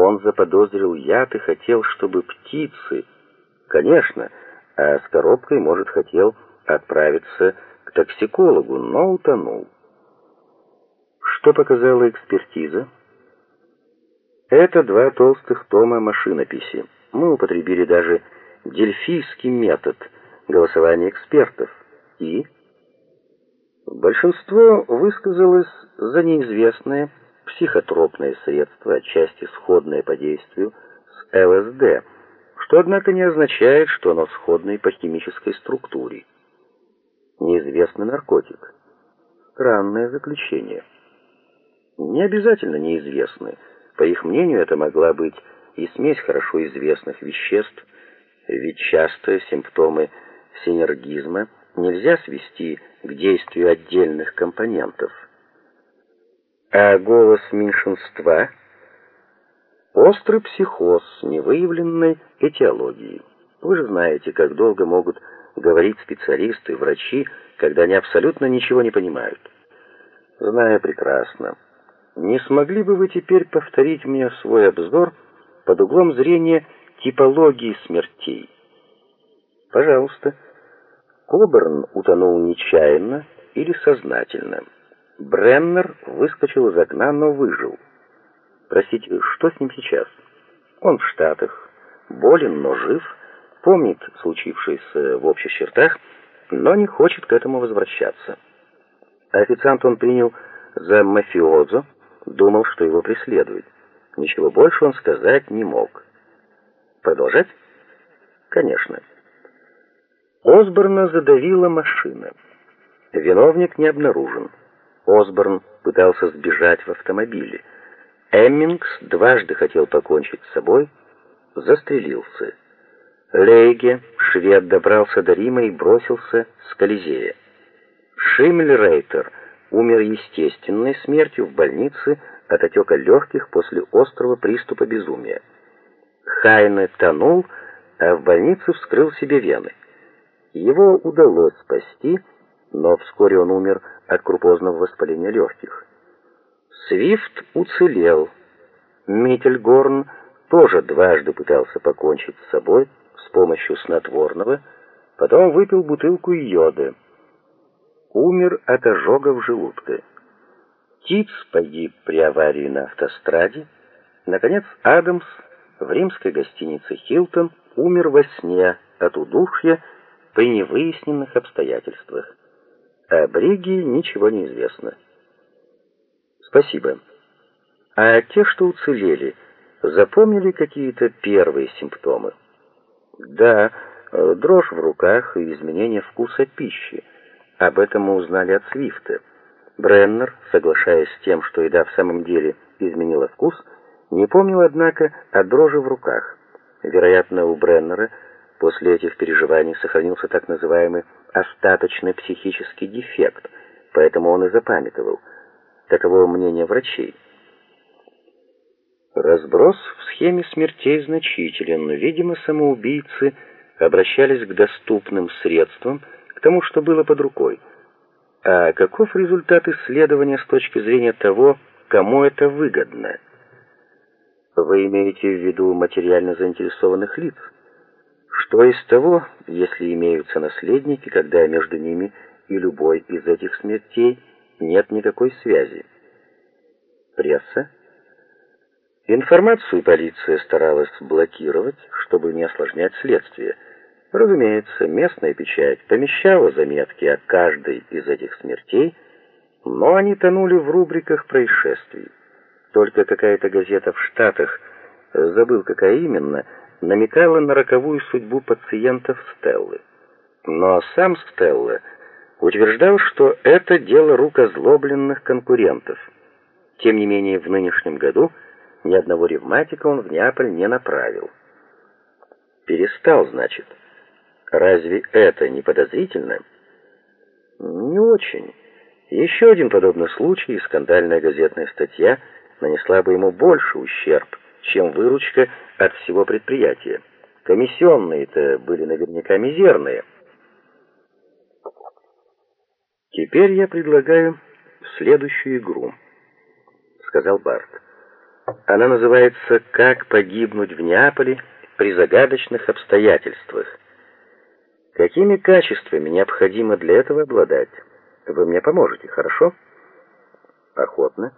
Он заподозрил яд и хотел, чтобы птицы... Конечно, а с коробкой, может, хотел отправиться к токсикологу, но утонул. Что показала экспертиза? Это два толстых тома машинописи. Мы употребили даже дельфийский метод голосования экспертов. И большинство высказалось за неизвестное психотропное средство, отчасти сходное по действию с ЛСД, что однако не означает, что оно сходное по химической структуре. Неизвестный наркотик. Странное заключение. Не обязательно неизвестный. По их мнению, это могла быть и смесь хорошо известных веществ, ведь часто симптомы синергизма нельзя свести к действию отдельных компонентов. А голос меньшинства острый психоз невыявленной этиологии. Вы же знаете, как долго могут говорить специалисты, врачи, когда они абсолютно ничего не понимают. Знаю прекрасно. Не смогли бы вы теперь повторить мне свой обзор под углом зрения типологии смертей? Пожалуйста. Коберн утонул нечаянно или сознательно. Бреннер выскочил из окна, но выжил. Простите, что с ним сейчас? Он в Штатах, болен, но жив, помнит случившееся в общих чертах, но не хочет к этому возвращаться. Официант он принял за мафиозо, думал, что его преследуют. Ничего больше он сказать не мог. Продолжать? Конечно. Осборна задавила машина. Виновник не обнаружен. Осборн пытался сбежать в автомобиле. Эммингс дважды хотел покончить с собой, застрелился. Лейге, швед, добрался до Рима и бросился с Колизея. Шиммельрейтер умер естественной смертью в больнице от отека легких после острого приступа безумия. Хайне тонул, а в больнице вскрыл себе вены. Его удалось спасти, но вскоре он умер от крупозного воспаления легких. Свифт уцелел. Миттельгорн тоже дважды пытался покончить с собой с помощью снотворного, потом выпил бутылку йода умер от ожога в желудке. Тиц погиб при аварии на автостраде. Наконец, Адамс в римской гостинице «Хилтон» умер во сне от удушья при невыясненных обстоятельствах. О Бриге ничего не известно. Спасибо. А те, что уцелели, запомнили какие-то первые симптомы? Да, э, дрожь в руках и изменение вкуса пищи. Об этом мы узнали от Свифта. Бреннер, соглашаясь с тем, что еда в самом деле изменила вкус, не помнил, однако, о дрожи в руках. Вероятно, у Бреннера после этих переживаний сохранился так называемый остаточный психический дефект, поэтому он и запамятовал. Таково мнение врачей. Разброс в схеме смертей значителен, видимо, самоубийцы обращались к доступным средствам, к тому, что было под рукой. А каков результат исследования с точки зрения того, кому это выгодно? Вы имеете в виду материально заинтересованных лиц? Что из того, если имеются наследники, когда между ними и любой из этих смертей нет никакой связи? Пресса? Информацию полиция старалась блокировать, чтобы не осложнять следствие – Разумеется, местная печать помещала заметки о каждой из этих смертей, но они тонули в рубриках происшествий. Только какая-то газета в Штатах, забыл какая именно, намекала на роковую судьбу пациентов Стеллы. Но сам Стелла утверждал, что это дело рук озлобленных конкурентов. Тем не менее, в нынешнем году ни одного ревматика он в Неаполь не направил. Перестал, значит. Разве это не подозрительно? Не очень. Еще один подобный случай и скандальная газетная статья нанесла бы ему больше ущерб, чем выручка от всего предприятия. Комиссионные-то были наверняка мизерные. Теперь я предлагаю следующую игру, сказал Барт. Она называется «Как погибнуть в Неаполе при загадочных обстоятельствах». Какими качествами необходимо для этого обладать? Вы мне поможете, хорошо? Охотно.